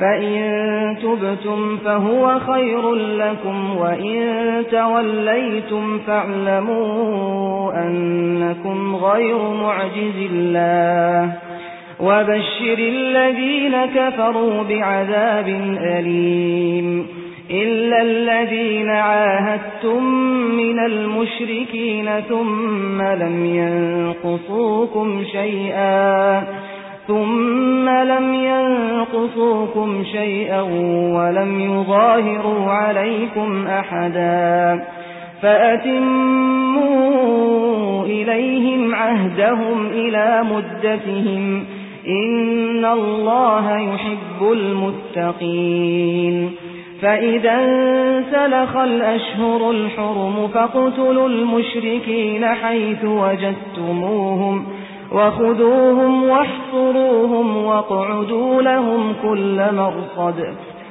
فإن تبتم فهو خير لكم وإن توليتم فاعلموا أنكم غير معجز الله وبشر الذين كفروا بعذاب أليم إلا الذين عاهدتم من المشركين ثم لم ينقصوكم شيئا ثم لم ينقصوكم شيئا ولم يظاهروا عليكم أحدا فأتموا إليهم عهدهم إلى مدتهم إن الله يحب المتقين فإذا انسلخ الأشهر الحرم فاقتلوا المشركين حيث وجدتموهم وخذوهم واحصروهم واقعدوا لهم كل مرصد.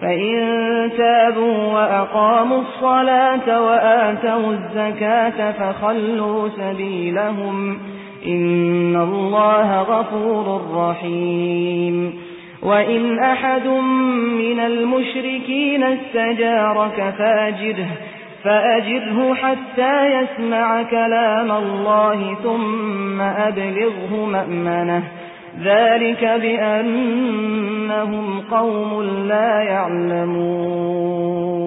فإن تابوا وأقاموا الصلاة وآتوا الزكاة فخلوا سبيلهم. إن الله غفور رحيم. وإن أحد من المشركين استجارك فاجره. فأجره حتى يسمع كلام الله ثم أبلغه مأمنه. ذلك بأنهم قوم لا يعلمون.